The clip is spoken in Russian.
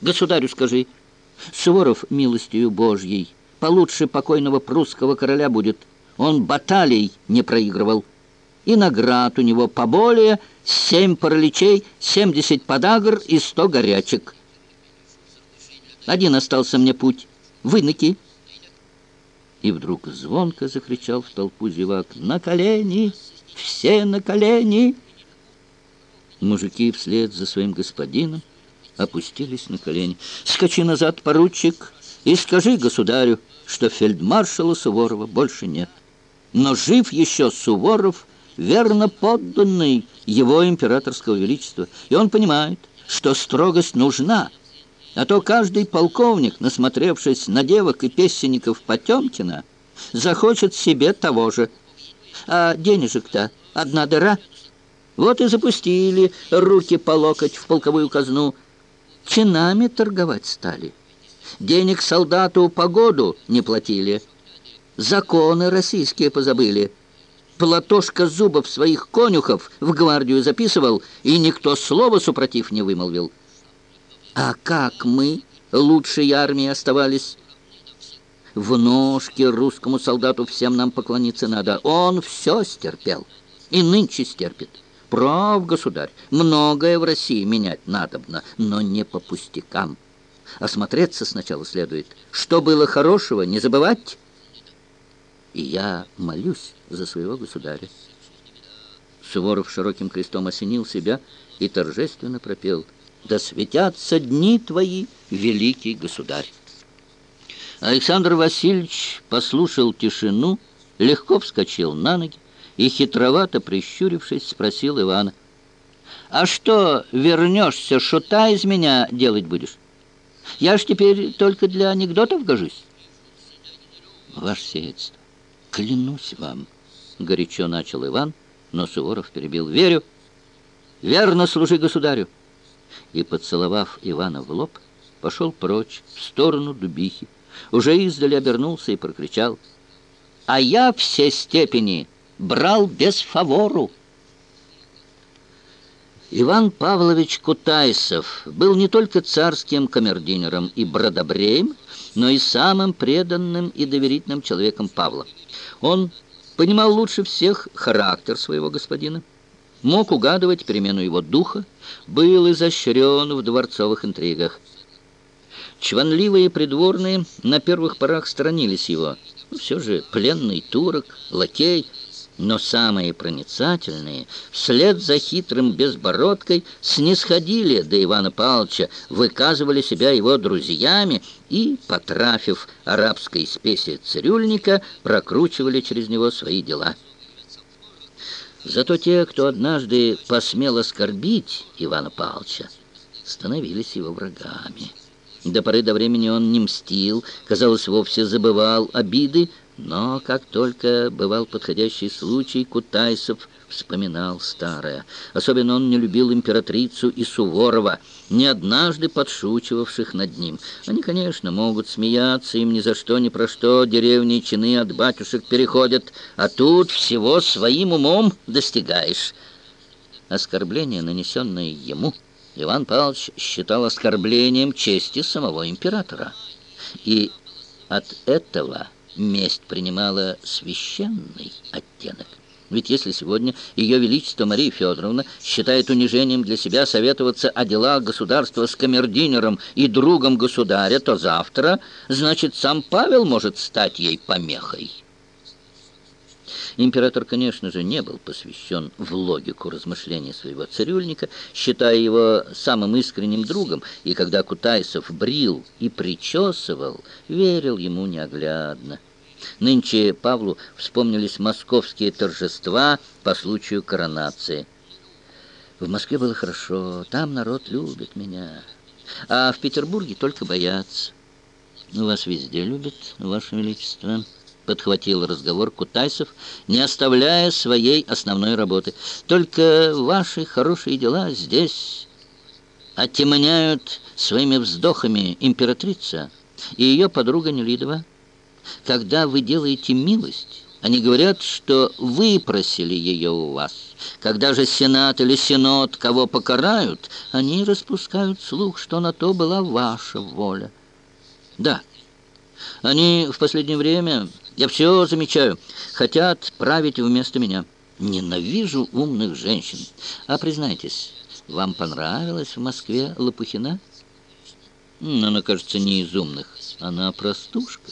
Государю скажи, Суворов милостью Божьей получше покойного прусского короля будет. Он баталий не проигрывал. И наград у него поболее семь параличей, семьдесят подагр и сто горячек. Один остался мне путь. Выноки. И вдруг звонко закричал в толпу зевак. «На колени! Все на колени!» Мужики вслед за своим господином опустились на колени. «Скачи назад, поручик, и скажи государю, что фельдмаршала Суворова больше нет. Но жив еще Суворов, верно подданный его императорского величества, и он понимает, что строгость нужна, а то каждый полковник, насмотревшись на девок и песенников Потемкина, захочет себе того же. А денежек-то одна дыра. Вот и запустили руки по локоть в полковую казну. Чинами торговать стали. Денег солдату погоду не платили. Законы российские позабыли. Платошка Зубов своих конюхов в гвардию записывал, и никто слова супротив не вымолвил. А как мы, лучшей армии, оставались? В ножке русскому солдату всем нам поклониться надо. Он все стерпел и нынче стерпит. Прав, государь, многое в России менять надобно, но не по пустякам. Осмотреться сначала следует. Что было хорошего, не забывать. И я молюсь за своего государя. Суворов широким крестом осенил себя и торжественно пропел — да светятся дни твои, великий государь. Александр Васильевич послушал тишину, легко вскочил на ноги и, хитровато прищурившись, спросил Ивана, «А что, вернешься, шута из меня делать будешь? Я ж теперь только для анекдотов гожусь». «Ваше сиятельство, клянусь вам», — горячо начал Иван, но Суворов перебил, «Верю, верно служи государю» и, поцеловав Ивана в лоб, пошел прочь, в сторону Дубихи. Уже издали обернулся и прокричал, «А я все степени брал без фавору!» Иван Павлович Кутайсов был не только царским камердинером и бродобреем, но и самым преданным и доверительным человеком Павла. Он понимал лучше всех характер своего господина, мог угадывать перемену его духа, был изощрен в дворцовых интригах. Чванливые придворные на первых порах сторонились его. Все же пленный турок, лакей, но самые проницательные, вслед за хитрым безбородкой, снисходили до Ивана Павловича, выказывали себя его друзьями и, потрафив арабской спеси цирюльника, прокручивали через него свои дела. Зато те, кто однажды посмел оскорбить Ивана Павловича, становились его врагами. До поры до времени он не мстил, казалось, вовсе забывал обиды, но как только бывал подходящий случай, Кутайсов вспоминал старое. Особенно он не любил императрицу и Суворова, не однажды подшучивавших над ним. Они, конечно, могут смеяться, им ни за что, ни про что деревни и чины от батюшек переходят, а тут всего своим умом достигаешь. Оскорбление, нанесенное ему, Иван Павлович считал оскорблением чести самого императора. И от этого месть принимала священный оттенок. Ведь если сегодня Ее Величество Мария Федоровна считает унижением для себя советоваться о делах государства с камердинером и другом государя, то завтра, значит, сам Павел может стать ей помехой. Император, конечно же, не был посвящен в логику размышлений своего цирюльника, считая его самым искренним другом, и когда Кутайсов брил и причесывал, верил ему неоглядно. Нынче Павлу вспомнились московские торжества по случаю коронации. В Москве было хорошо, там народ любит меня, а в Петербурге только боятся. Вас везде любят, Ваше Величество подхватил разговор Кутайсов, не оставляя своей основной работы. «Только ваши хорошие дела здесь оттемняют своими вздохами императрица и ее подруга Нелидова. Когда вы делаете милость, Они говорят, что выпросили ее у вас. Когда же Сенат или Синод кого покарают, они распускают слух, что на то была ваша воля. Да, они в последнее время, я все замечаю, хотят править вместо меня. Ненавижу умных женщин. А признайтесь, вам понравилась в Москве Лопухина? Она, кажется, не из умных. Она простушка.